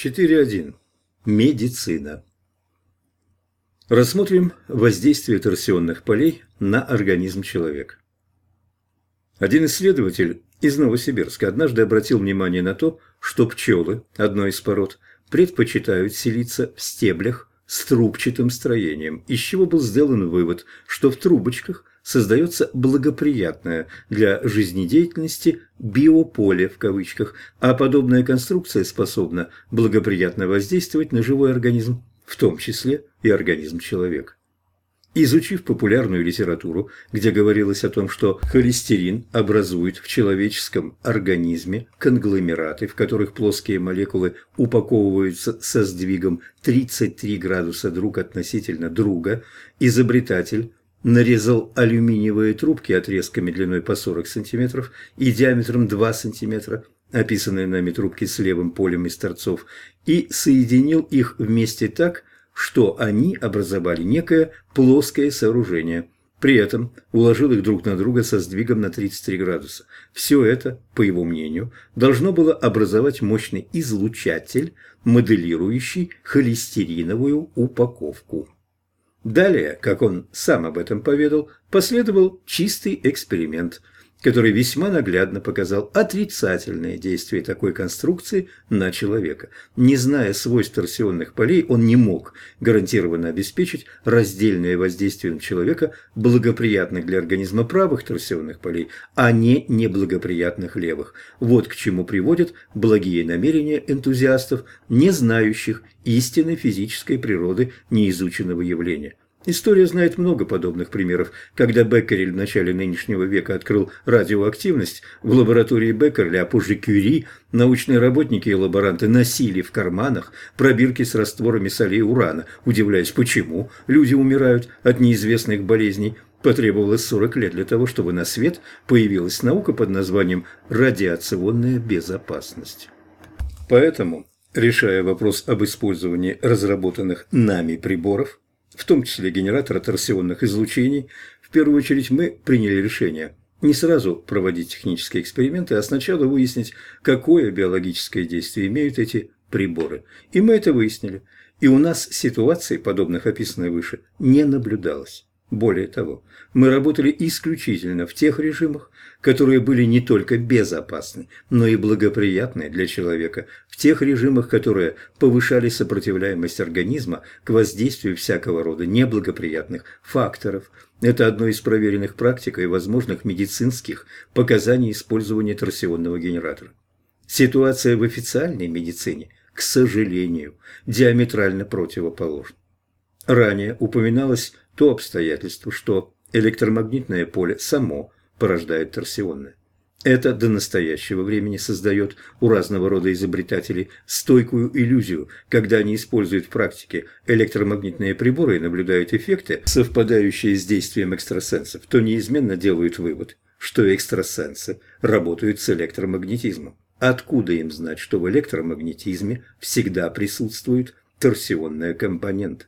4.1. Медицина. Рассмотрим воздействие торсионных полей на организм человека. Один исследователь из Новосибирска однажды обратил внимание на то, что пчелы, одной из пород, предпочитают селиться в стеблях с трубчатым строением, из чего был сделан вывод, что в трубочках создается благоприятное для жизнедеятельности «биополе» в кавычках, а подобная конструкция способна благоприятно воздействовать на живой организм, в том числе и организм человека. Изучив популярную литературу, где говорилось о том, что холестерин образует в человеческом организме конгломераты, в которых плоские молекулы упаковываются со сдвигом 33 градуса друг относительно друга, изобретатель нарезал алюминиевые трубки отрезками длиной по 40 см и диаметром 2 см, описанные нами трубки с левым полем из торцов, и соединил их вместе так, что они образовали некое плоское сооружение. При этом уложил их друг на друга со сдвигом на 33 градуса. Все это, по его мнению, должно было образовать мощный излучатель, моделирующий холестериновую упаковку. Далее, как он сам об этом поведал, последовал чистый эксперимент – который весьма наглядно показал отрицательные действия такой конструкции на человека. Не зная свойств торсионных полей, он не мог гарантированно обеспечить раздельное воздействие на человека благоприятных для организма правых торсионных полей, а не неблагоприятных левых. Вот к чему приводят благие намерения энтузиастов, не знающих истинной физической природы неизученного явления. История знает много подобных примеров. Когда Беккерель в начале нынешнего века открыл радиоактивность, в лаборатории Беккереля, а позже Кюри, научные работники и лаборанты носили в карманах пробирки с растворами солей урана, удивляясь, почему люди умирают от неизвестных болезней. Потребовалось 40 лет для того, чтобы на свет появилась наука под названием «радиационная безопасность». Поэтому, решая вопрос об использовании разработанных нами приборов, в том числе генератора торсионных излучений, в первую очередь мы приняли решение не сразу проводить технические эксперименты, а сначала выяснить, какое биологическое действие имеют эти приборы. И мы это выяснили. И у нас ситуаций, подобных описанной выше, не наблюдалось. Более того, мы работали исключительно в тех режимах, которые были не только безопасны, но и благоприятны для человека, в тех режимах, которые повышали сопротивляемость организма к воздействию всякого рода неблагоприятных факторов. Это одно из проверенных практик и возможных медицинских показаний использования торсионного генератора. Ситуация в официальной медицине, к сожалению, диаметрально противоположна. Ранее упоминалось то обстоятельство, что электромагнитное поле само порождает торсионное. Это до настоящего времени создает у разного рода изобретателей стойкую иллюзию, когда они используют в практике электромагнитные приборы и наблюдают эффекты, совпадающие с действием экстрасенсов, то неизменно делают вывод, что экстрасенсы работают с электромагнетизмом. Откуда им знать, что в электромагнетизме всегда присутствует торсионная компонента?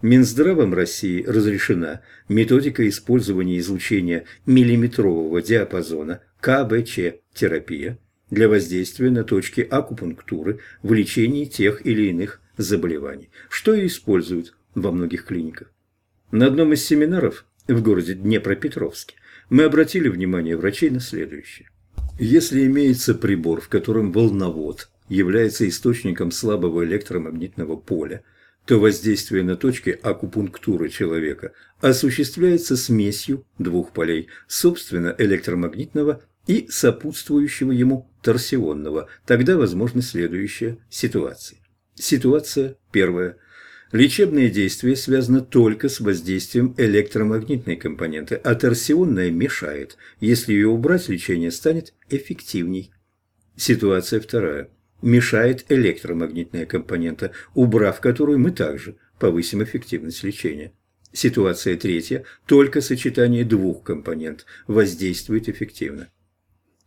Минздравом России разрешена методика использования излучения миллиметрового диапазона КБЧ-терапия для воздействия на точки акупунктуры в лечении тех или иных заболеваний, что и используют во многих клиниках. На одном из семинаров в городе Днепропетровске мы обратили внимание врачей на следующее. Если имеется прибор, в котором волновод является источником слабого электромагнитного поля, то воздействие на точки акупунктуры человека осуществляется смесью двух полей, собственно, электромагнитного и сопутствующего ему торсионного. Тогда возможна следующая ситуация. Ситуация первая. Лечебное действие связано только с воздействием электромагнитной компоненты, а торсионная мешает. Если ее убрать, лечение станет эффективней. Ситуация вторая мешает электромагнитная компонента, убрав которую мы также повысим эффективность лечения. Ситуация третья. Только сочетание двух компонент воздействует эффективно.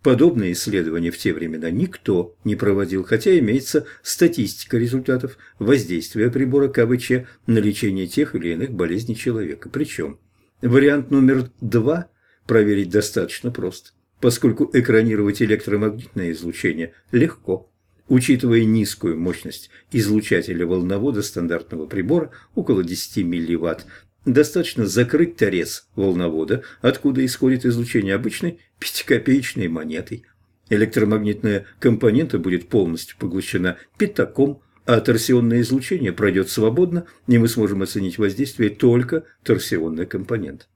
Подобные исследования в те времена никто не проводил, хотя имеется статистика результатов воздействия прибора КВЧ на лечение тех или иных болезней человека. Причем вариант номер два проверить достаточно просто, поскольку экранировать электромагнитное излучение легко. Учитывая низкую мощность излучателя волновода стандартного прибора, около 10 милливатт, достаточно закрыть торец волновода, откуда исходит излучение обычной пятикопеечной монетой. Электромагнитная компонента будет полностью поглощена пятаком, а торсионное излучение пройдет свободно, и мы сможем оценить воздействие только торсионной компонент.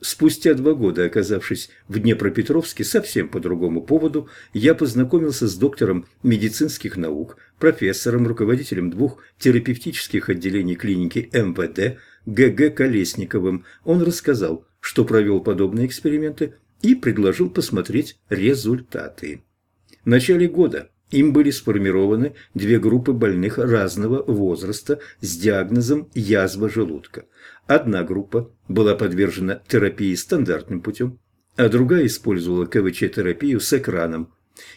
Спустя два года, оказавшись в Днепропетровске совсем по другому поводу, я познакомился с доктором медицинских наук, профессором, руководителем двух терапевтических отделений клиники МВД Г.Г. Колесниковым. Он рассказал, что провел подобные эксперименты и предложил посмотреть результаты. В начале года им были сформированы две группы больных разного возраста с диагнозом язва желудка. Одна группа была подвержена терапии стандартным путем, а другая использовала КВЧ-терапию с экраном,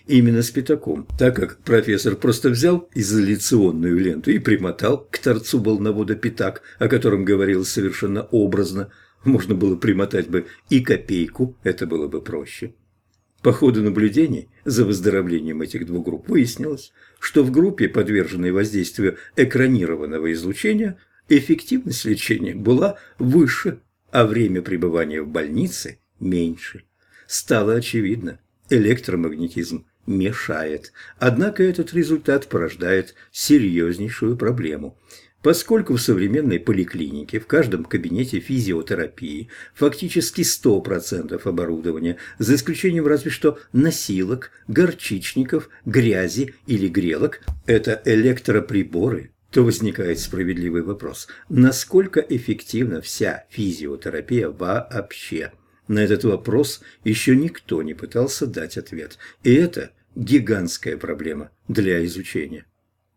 именно с пятаком, так как профессор просто взял изоляционную ленту и примотал к торцу волновода пятак, о котором говорилось совершенно образно. Можно было примотать бы и копейку, это было бы проще. По ходу наблюдений за выздоровлением этих двух групп выяснилось, что в группе, подверженной воздействию экранированного излучения, эффективность лечения была выше, а время пребывания в больнице меньше. Стало очевидно, электромагнетизм мешает, однако этот результат порождает серьезнейшую проблему – Поскольку в современной поликлинике в каждом кабинете физиотерапии фактически 100% оборудования, за исключением разве что носилок, горчичников, грязи или грелок, это электроприборы, то возникает справедливый вопрос, насколько эффективна вся физиотерапия вообще? На этот вопрос еще никто не пытался дать ответ, и это гигантская проблема для изучения.